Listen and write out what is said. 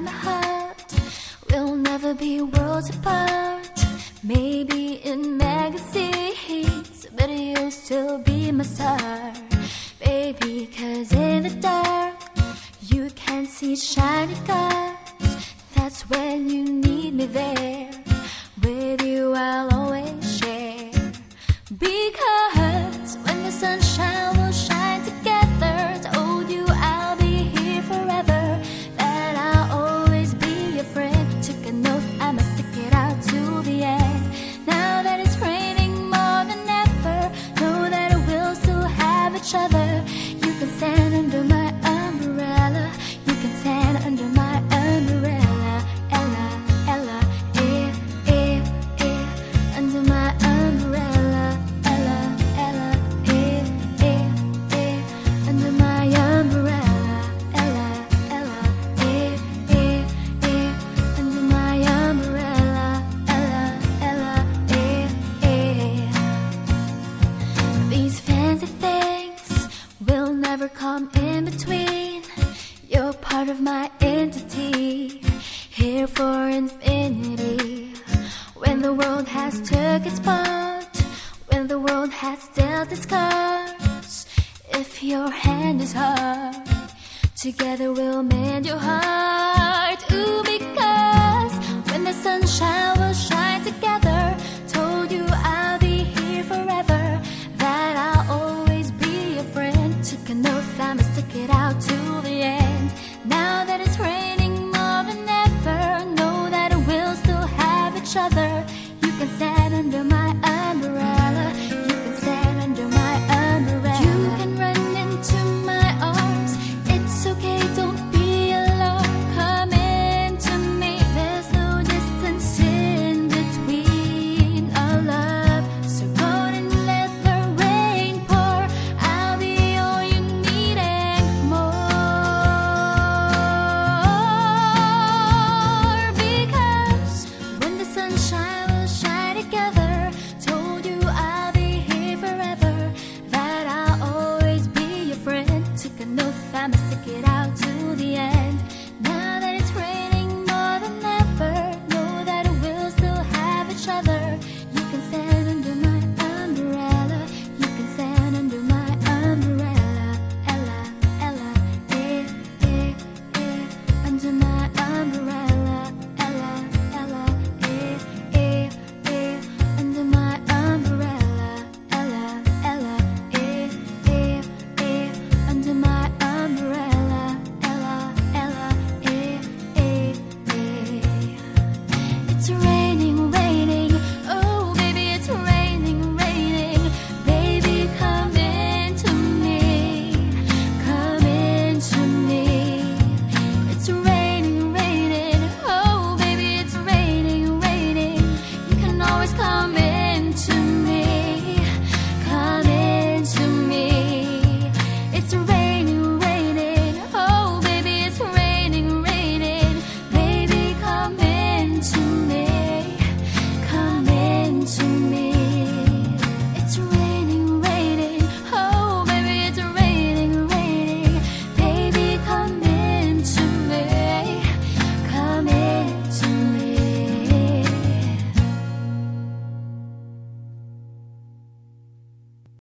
my heart, we'll never be worlds apart. Maybe in magazines, but you'll still be my star, baby. Cause in the dark, you can see shiny cars. That's when you need me there. With you, I'll always Part of my entity, here for infinity. When the world has took its part, when the world has dealt its cards, if your hand is hard, together we'll mend your heart. Ooh, because when the sunshine will shine together, told you I'll be here forever, that I'll always be your friend. Took an oath, I must stick it out to the end. Now that it's raining more than ever, know that we'll still have each other. You can stand. Take an oath, I must it